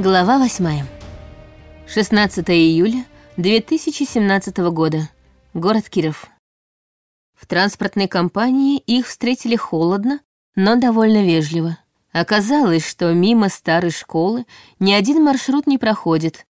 Глава 8. 16 июля 2017 года. Город Киров. В транспортной компании их встретили холодно, но довольно вежливо. Оказалось, что мимо старой школы ни один маршрут не проходит.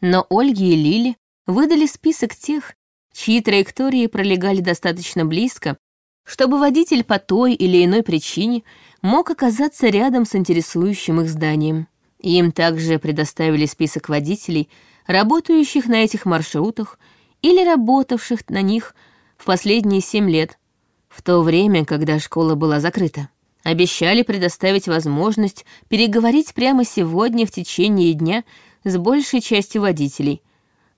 Но Ольге и Лиле выдали список тех, чьи траектории пролегали достаточно близко, чтобы водитель по той или иной причине мог оказаться рядом с интересующим их зданием. Им также предоставили список водителей, работающих на этих маршрутах или работавших на них в последние семь лет, в то время, когда школа была закрыта. Обещали предоставить возможность переговорить прямо сегодня в течение дня с большей частью водителей.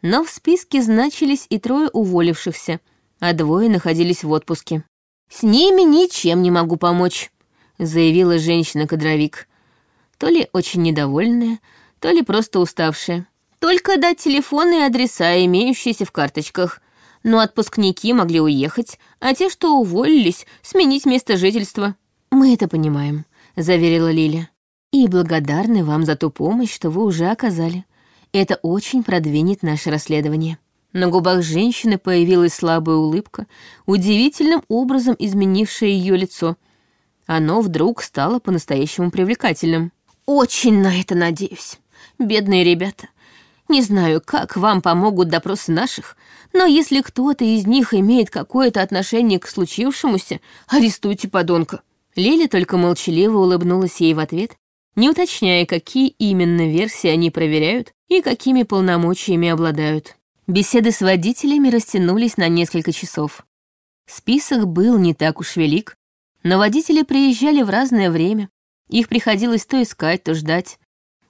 Но в списке значились и трое уволившихся, а двое находились в отпуске. «С ними ничем не могу помочь», — заявила женщина-кадровик то ли очень недовольная, то ли просто уставшая. Только дать телефоны и адреса, имеющиеся в карточках. Но отпускники могли уехать, а те, что уволились, сменить место жительства. «Мы это понимаем», — заверила Лиля. «И благодарны вам за ту помощь, что вы уже оказали. Это очень продвинет наше расследование». На губах женщины появилась слабая улыбка, удивительным образом изменившая ее лицо. Оно вдруг стало по-настоящему привлекательным. Очень на это надеюсь. Бедные ребята. Не знаю, как вам помогут допросы наших, но если кто-то из них имеет какое-то отношение к случившемуся, арестуйте подонка». Лиля только молчаливо улыбнулась ей в ответ, не уточняя, какие именно версии они проверяют и какими полномочиями обладают. Беседы с водителями растянулись на несколько часов. Список был не так уж велик, но водители приезжали в разное время, их приходилось то искать, то ждать.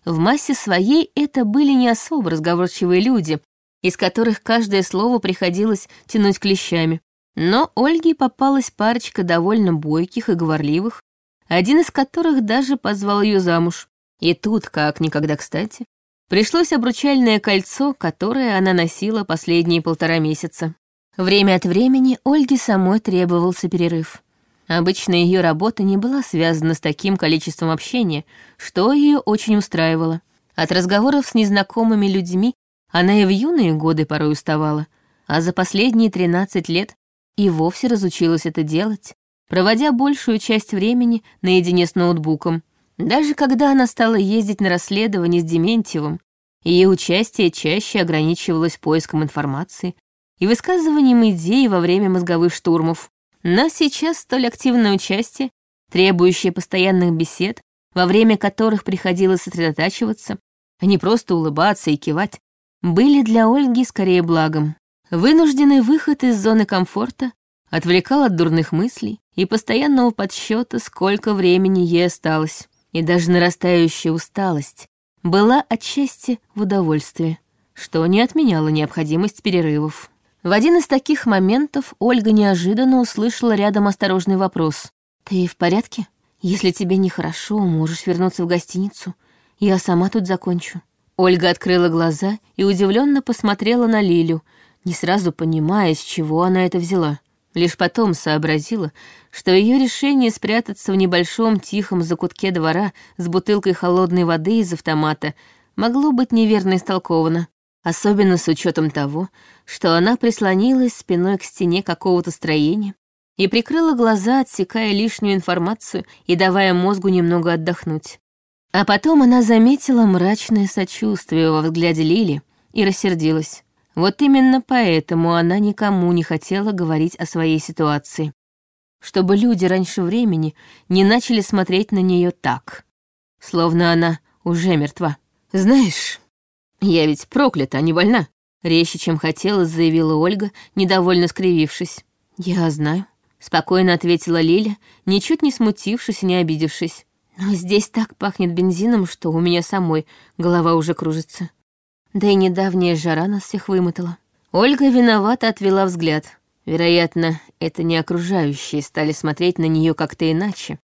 В массе своей это были не особо разговорчивые люди, из которых каждое слово приходилось тянуть клещами. Но Ольге попалась парочка довольно бойких и говорливых, один из которых даже позвал ее замуж. И тут, как никогда кстати, пришлось обручальное кольцо, которое она носила последние полтора месяца. Время от времени Ольге самой требовался перерыв. Обычно ее работа не была связана с таким количеством общения, что ее очень устраивало. От разговоров с незнакомыми людьми она и в юные годы порой уставала, а за последние 13 лет и вовсе разучилась это делать, проводя большую часть времени наедине с ноутбуком. Даже когда она стала ездить на расследование с Дементьевым, ее участие чаще ограничивалось поиском информации и высказыванием идей во время мозговых штурмов. Но сейчас столь активное участие, требующее постоянных бесед, во время которых приходилось сосредотачиваться, а не просто улыбаться и кивать, были для Ольги скорее благом. Вынужденный выход из зоны комфорта отвлекал от дурных мыслей и постоянного подсчета, сколько времени ей осталось. И даже нарастающая усталость была отчасти в удовольствии, что не отменяло необходимость перерывов. В один из таких моментов Ольга неожиданно услышала рядом осторожный вопрос. «Ты в порядке? Если тебе нехорошо, можешь вернуться в гостиницу. Я сама тут закончу». Ольга открыла глаза и удивленно посмотрела на Лилю, не сразу понимая, с чего она это взяла. Лишь потом сообразила, что ее решение спрятаться в небольшом тихом закутке двора с бутылкой холодной воды из автомата могло быть неверно истолковано особенно с учетом того, что она прислонилась спиной к стене какого-то строения и прикрыла глаза, отсекая лишнюю информацию и давая мозгу немного отдохнуть. А потом она заметила мрачное сочувствие во взгляде Лили и рассердилась. Вот именно поэтому она никому не хотела говорить о своей ситуации. Чтобы люди раньше времени не начали смотреть на нее так, словно она уже мертва. «Знаешь, «Я ведь проклята, а не больна», — резче, чем хотела, заявила Ольга, недовольно скривившись. «Я знаю», — спокойно ответила Лиля, ничуть не смутившись и не обидевшись. «Но здесь так пахнет бензином, что у меня самой голова уже кружится. Да и недавняя жара нас всех вымотала». Ольга виновато отвела взгляд. Вероятно, это не окружающие стали смотреть на нее как-то иначе.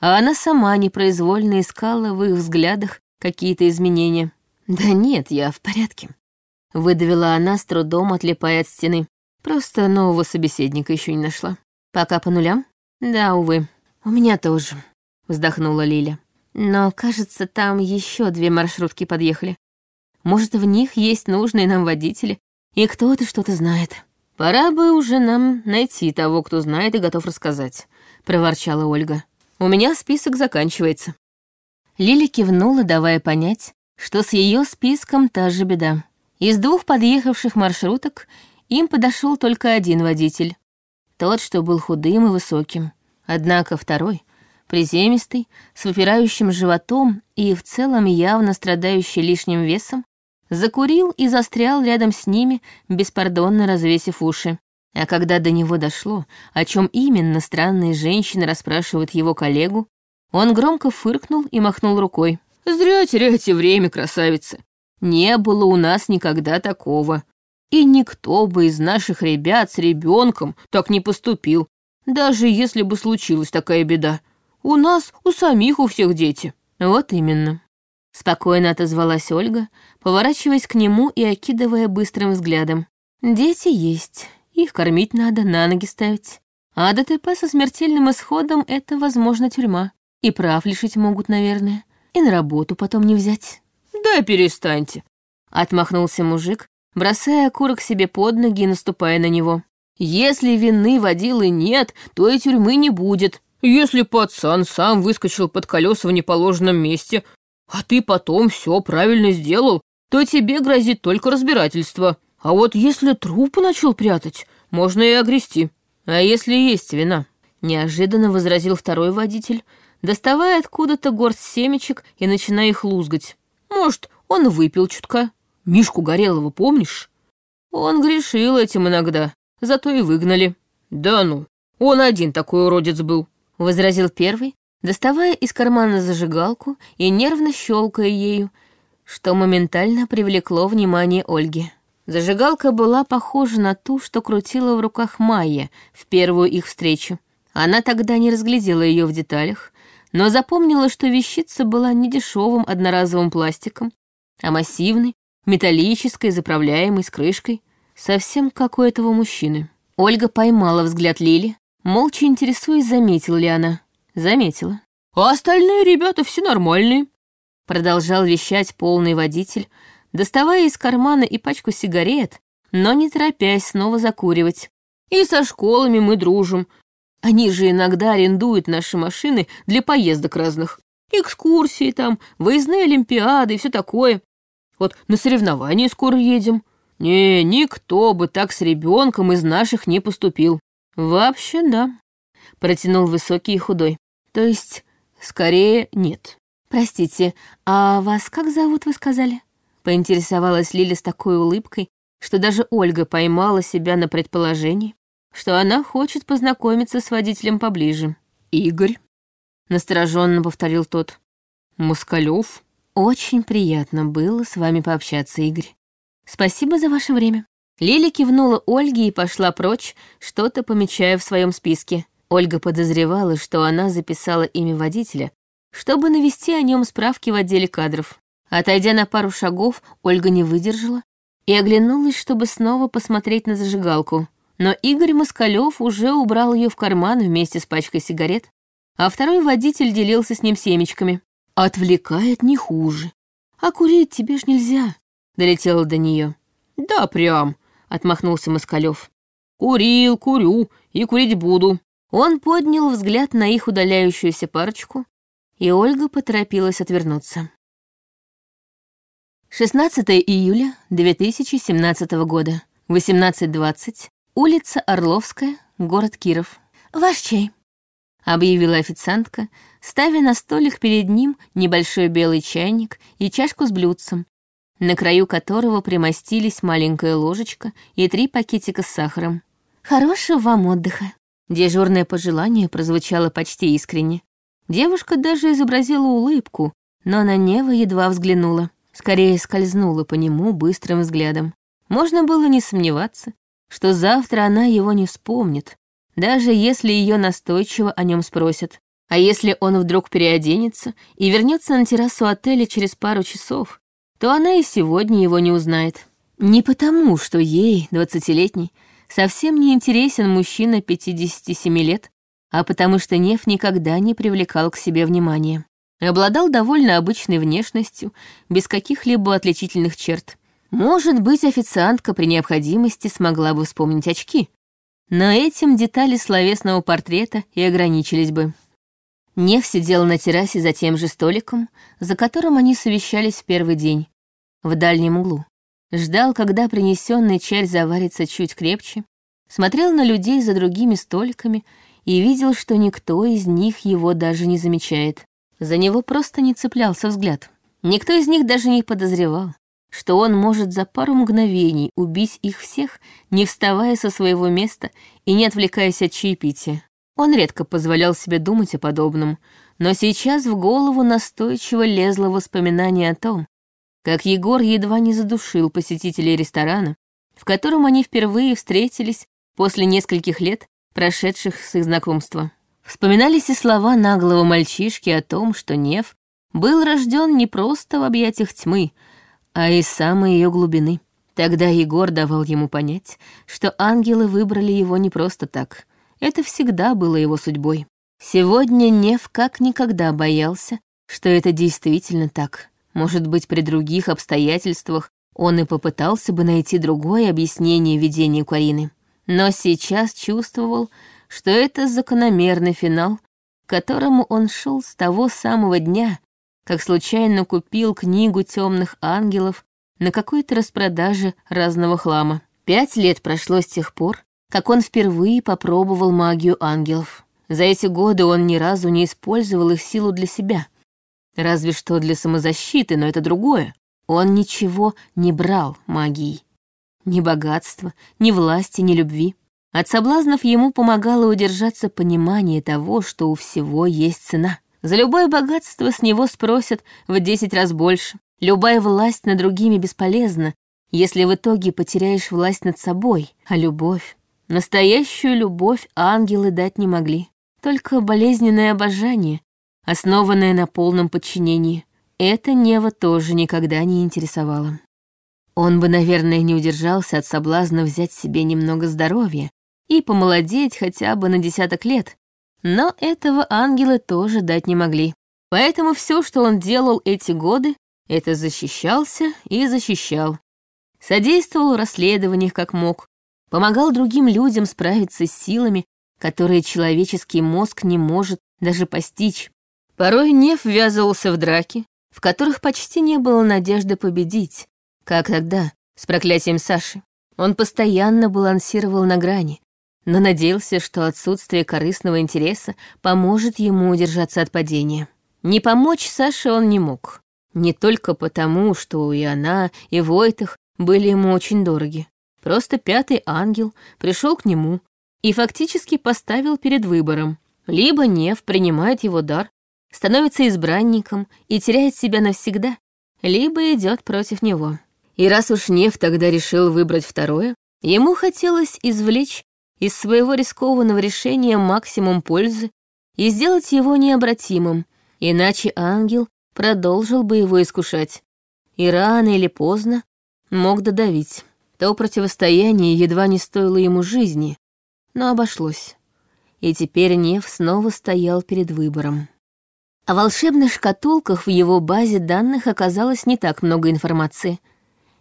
А она сама непроизвольно искала в их взглядах какие-то изменения. «Да нет, я в порядке», — выдавила она с трудом, отлипая от стены. «Просто нового собеседника еще не нашла. Пока по нулям?» «Да, увы. У меня тоже», — вздохнула Лиля. Но, кажется, там еще две маршрутки подъехали. Может, в них есть нужные нам водители, и кто-то что-то знает. Пора бы уже нам найти того, кто знает и готов рассказать, проворчала Ольга. У меня список заканчивается. Лили кивнула, давая понять, что с ее списком та же беда. Из двух подъехавших маршруток им подошел только один водитель. Тот, что был худым и высоким. Однако второй, приземистый, с выпирающим животом и в целом явно страдающий лишним весом, закурил и застрял рядом с ними, беспардонно развесив уши. А когда до него дошло, о чем именно странные женщины расспрашивают его коллегу, он громко фыркнул и махнул рукой. «Зря теряете время, красавица. Не было у нас никогда такого. И никто бы из наших ребят с ребенком так не поступил, даже если бы случилась такая беда. У нас у самих у всех дети. Вот именно. Спокойно отозвалась Ольга, поворачиваясь к нему и окидывая быстрым взглядом. Дети есть, их кормить надо, на ноги ставить. А ДТП со смертельным исходом — это, возможно, тюрьма. И прав лишить могут, наверное. И на работу потом не взять. «Да перестаньте», — отмахнулся мужик, бросая окурок себе под ноги и наступая на него. «Если вины водилы нет, то и тюрьмы не будет. Если пацан сам выскочил под колеса в неположенном месте, а ты потом все правильно сделал, то тебе грозит только разбирательство. А вот если труп начал прятать, можно и огрести. А если есть вина?» Неожиданно возразил второй водитель, доставая откуда-то горсть семечек и начиная их лузгать. Может, он выпил чутка. Мишку Горелого помнишь? Он грешил этим иногда, зато и выгнали. Да ну, он один такой уродец был, возразил первый, доставая из кармана зажигалку и нервно щелкая ею, что моментально привлекло внимание Ольги. Зажигалка была похожа на ту, что крутила в руках Майя в первую их встречу. Она тогда не разглядела ее в деталях, но запомнила, что вещица была не дешевым одноразовым пластиком, а массивной, металлической, заправляемой, с крышкой, совсем как у этого мужчины. Ольга поймала взгляд Лили, молча интересуясь, заметила ли она. Заметила. «А остальные ребята все нормальные», — продолжал вещать полный водитель, доставая из кармана и пачку сигарет, но не торопясь снова закуривать. «И со школами мы дружим, они же иногда арендуют наши машины для поездок разных. Экскурсии там, выездные олимпиады и все такое. Вот на соревнования скоро едем. Не, никто бы так с ребенком из наших не поступил. Вообще, да. Протянул высокий и худой. То есть, скорее, нет. Простите, а вас как зовут, вы сказали? Поинтересовалась Лиля с такой улыбкой, что даже Ольга поймала себя на предположении, что она хочет познакомиться с водителем поближе. «Игорь», — настороженно повторил тот. «Москалёв». «Очень приятно было с вами пообщаться, Игорь. Спасибо за ваше время». Лили кивнула Ольге и пошла прочь, что-то помечая в своем списке. Ольга подозревала, что она записала имя водителя, чтобы навести о нем справки в отделе кадров. Отойдя на пару шагов, Ольга не выдержала и оглянулась, чтобы снова посмотреть на зажигалку. Но Игорь Москалев уже убрал ее в карман вместе с пачкой сигарет, а второй водитель делился с ним семечками. «Отвлекает не хуже. А курить тебе ж нельзя», — долетело до нее. «Да, прям», — отмахнулся Москалев. «Курил, курю и курить буду». Он поднял взгляд на их удаляющуюся парочку, и Ольга поторопилась отвернуться. 16 июля 2017 года, 18.20, Улица Орловская, город Киров. «Ваш чай», — объявила официантка, ставя на столик перед ним небольшой белый чайник и чашку с блюдцем, на краю которого примостились маленькая ложечка и три пакетика с сахаром. «Хорошего вам отдыха». Дежурное пожелание прозвучало почти искренне. Девушка даже изобразила улыбку, но на Нева едва взглянула. Скорее скользнула по нему быстрым взглядом. Можно было не сомневаться, что завтра она его не вспомнит, даже если ее настойчиво о нем спросят. А если он вдруг переоденется и вернется на террасу отеля через пару часов, то она и сегодня его не узнает. Не потому, что ей, двадцатилетней, совсем не интересен мужчина 57 лет, а потому что Нев никогда не привлекал к себе внимания. Обладал довольно обычной внешностью, без каких-либо отличительных черт. Может быть, официантка при необходимости смогла бы вспомнить очки. Но этим детали словесного портрета и ограничились бы. Нев сидел на террасе за тем же столиком, за которым они совещались в первый день, в дальнем углу. Ждал, когда принесенный чай заварится чуть крепче, смотрел на людей за другими столиками и видел, что никто из них его даже не замечает. За него просто не цеплялся взгляд. Никто из них даже не подозревал, что он может за пару мгновений убить их всех, не вставая со своего места и не отвлекаясь от чаепития. Он редко позволял себе думать о подобном, но сейчас в голову настойчиво лезло воспоминание о том, как Егор едва не задушил посетителей ресторана, в котором они впервые встретились после нескольких лет, прошедших с их знакомства. Вспоминались и слова наглого мальчишки о том, что Нев был рожден не просто в объятиях тьмы, а из самой ее глубины. Тогда Егор давал ему понять, что ангелы выбрали его не просто так. Это всегда было его судьбой. Сегодня Нев как никогда боялся, что это действительно так. Может быть, при других обстоятельствах он и попытался бы найти другое объяснение видению Карины. Но сейчас чувствовал, что это закономерный финал, к которому он шел с того самого дня, как случайно купил книгу темных ангелов на какой-то распродаже разного хлама. Пять лет прошло с тех пор, как он впервые попробовал магию ангелов. За эти годы он ни разу не использовал их силу для себя — Разве что для самозащиты, но это другое. Он ничего не брал магией. Ни богатства, ни власти, ни любви. От соблазнов ему помогало удержаться понимание того, что у всего есть цена. За любое богатство с него спросят в десять раз больше. Любая власть над другими бесполезна, если в итоге потеряешь власть над собой. А любовь? Настоящую любовь ангелы дать не могли. Только болезненное обожание, основанная на полном подчинении. Это Нева тоже никогда не интересовало. Он бы, наверное, не удержался от соблазна взять себе немного здоровья и помолодеть хотя бы на десяток лет, но этого ангелы тоже дать не могли. Поэтому все, что он делал эти годы, это защищался и защищал. Содействовал в расследованиях как мог, помогал другим людям справиться с силами, которые человеческий мозг не может даже постичь. Порой Нев ввязывался в драки, в которых почти не было надежды победить, как тогда, с проклятием Саши. Он постоянно балансировал на грани, но надеялся, что отсутствие корыстного интереса поможет ему удержаться от падения. Не помочь Саше он не мог. Не только потому, что и она, и Войтах были ему очень дороги. Просто пятый ангел пришел к нему и фактически поставил перед выбором. Либо Нев принимает его дар становится избранником и теряет себя навсегда, либо идет против него. И раз уж Нев тогда решил выбрать второе, ему хотелось извлечь из своего рискованного решения максимум пользы и сделать его необратимым, иначе ангел продолжил бы его искушать. И рано или поздно мог додавить. То противостояние едва не стоило ему жизни, но обошлось. И теперь Нев снова стоял перед выбором. О волшебных шкатулках в его базе данных оказалось не так много информации.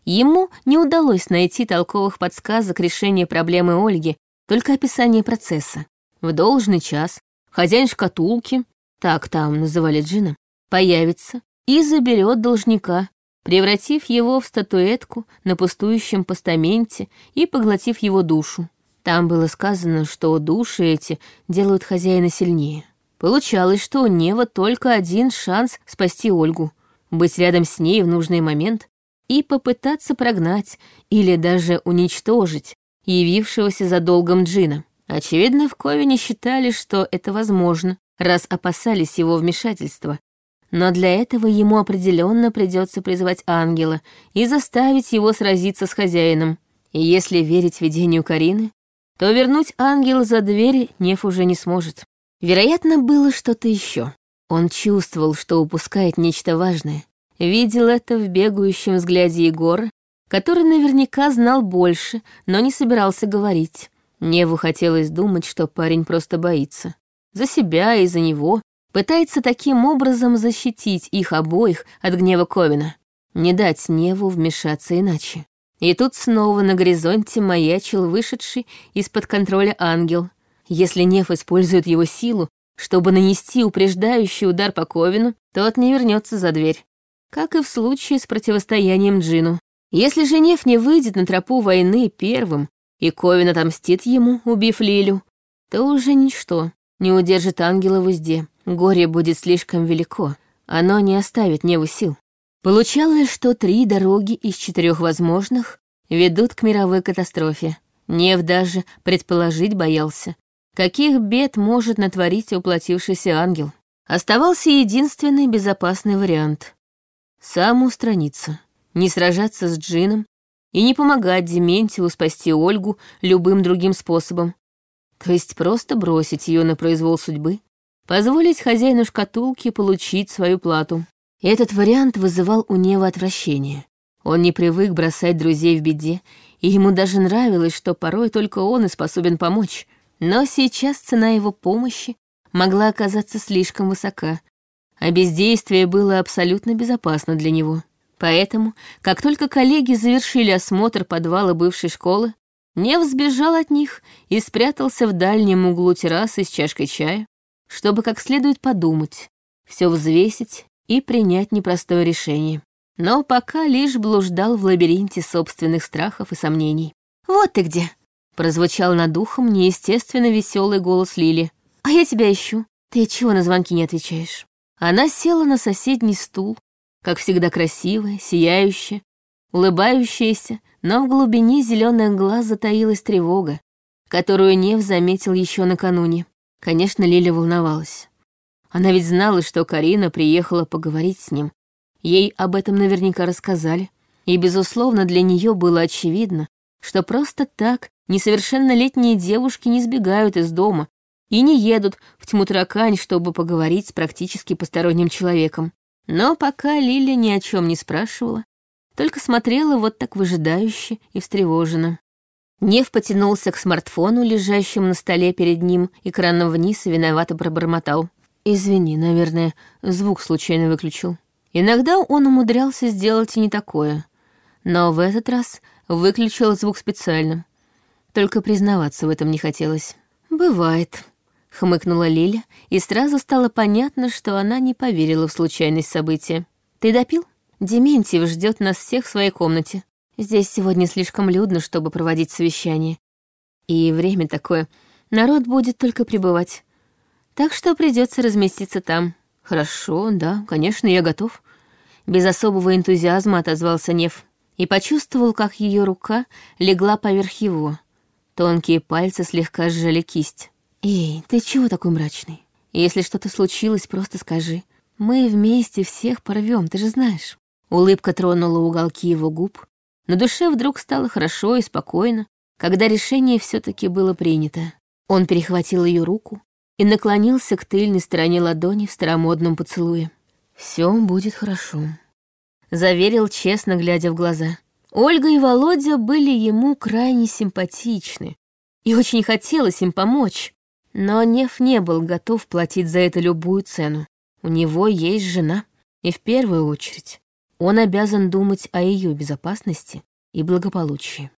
Ему не удалось найти толковых подсказок решения проблемы Ольги, только описание процесса. В должный час хозяин шкатулки, так там называли Джина, появится и заберет должника, превратив его в статуэтку на пустующем постаменте и поглотив его душу. Там было сказано, что души эти делают хозяина сильнее. Получалось, что у Нева только один шанс спасти Ольгу, быть рядом с ней в нужный момент и попытаться прогнать или даже уничтожить явившегося за долгом Джина. Очевидно, в Ковине считали, что это возможно, раз опасались его вмешательства. Но для этого ему определенно придется призвать ангела и заставить его сразиться с хозяином. И если верить видению Карины, то вернуть ангела за дверь Нев уже не сможет. Вероятно, было что-то еще. Он чувствовал, что упускает нечто важное. Видел это в бегающем взгляде Егора, который наверняка знал больше, но не собирался говорить. Неву хотелось думать, что парень просто боится. За себя и за него, Пытается таким образом защитить их обоих от гнева Ковина, не дать Неву вмешаться иначе. И тут снова на горизонте маячил вышедший из-под контроля ангел. Если Нев использует его силу, чтобы нанести упреждающий удар по Ковину, тот не вернется за дверь. Как и в случае с противостоянием Джину. Если же Нев не выйдет на тропу войны первым, и Ковин отомстит ему, убив Лилю, то уже ничто не удержит ангела в узде. Горе будет слишком велико, оно не оставит Неву сил. Получалось, что три дороги из четырех возможных ведут к мировой катастрофе. Нев даже предположить боялся, каких бед может натворить уплотившийся ангел. Оставался единственный безопасный вариант — сам устраниться, не сражаться с Джином и не помогать Дементьеву спасти Ольгу любым другим способом. То есть просто бросить ее на произвол судьбы, позволить хозяину шкатулки получить свою плату. Этот вариант вызывал у Нева отвращение. Он не привык бросать друзей в беде, и ему даже нравилось, что порой только он и способен помочь. Но сейчас цена его помощи могла оказаться слишком высока, а бездействие было абсолютно безопасно для него. Поэтому, как только коллеги завершили осмотр подвала бывшей школы, Нев сбежал от них и спрятался в дальнем углу террасы с чашкой чая, чтобы как следует подумать, все взвесить и принять непростое решение. Но пока лишь блуждал в лабиринте собственных страхов и сомнений. «Вот ты где!» — прозвучал над ухом неестественно веселый голос Лили. «А я тебя ищу. Ты чего на звонки не отвечаешь?» Она села на соседний стул, как всегда красивая, сияющая, улыбающаяся, но в глубине зеленых глаз затаилась тревога, которую Нев заметил еще накануне. Конечно, Лиля волновалась. Она ведь знала, что Карина приехала поговорить с ним. Ей об этом наверняка рассказали. И, безусловно, для нее было очевидно, что просто так несовершеннолетние девушки не сбегают из дома и не едут в тьму таракань, чтобы поговорить с практически посторонним человеком. Но пока Лиля ни о чем не спрашивала, только смотрела вот так выжидающе и встревоженно. Нев потянулся к смартфону, лежащему на столе перед ним, экраном вниз и виновато пробормотал. Извини, наверное, звук случайно выключил. Иногда он умудрялся сделать и не такое. Но в этот раз выключил звук специально. Только признаваться в этом не хотелось. «Бывает», — хмыкнула Лиля, и сразу стало понятно, что она не поверила в случайность события. «Ты допил? Дементьев ждет нас всех в своей комнате. Здесь сегодня слишком людно, чтобы проводить совещание. И время такое. Народ будет только прибывать. Так что придется разместиться там. Хорошо, да, конечно, я готов. Без особого энтузиазма отозвался Нев и почувствовал, как ее рука легла поверх его. Тонкие пальцы слегка сжали кисть. «Эй, ты чего такой мрачный? Если что-то случилось, просто скажи. Мы вместе всех порвем, ты же знаешь». Улыбка тронула уголки его губ. На душе вдруг стало хорошо и спокойно, когда решение все таки было принято. Он перехватил ее руку, и наклонился к тыльной стороне ладони в старомодном поцелуе. «Все будет хорошо», — заверил, честно глядя в глаза. Ольга и Володя были ему крайне симпатичны, и очень хотелось им помочь, но Нев не был готов платить за это любую цену. У него есть жена, и в первую очередь он обязан думать о ее безопасности и благополучии.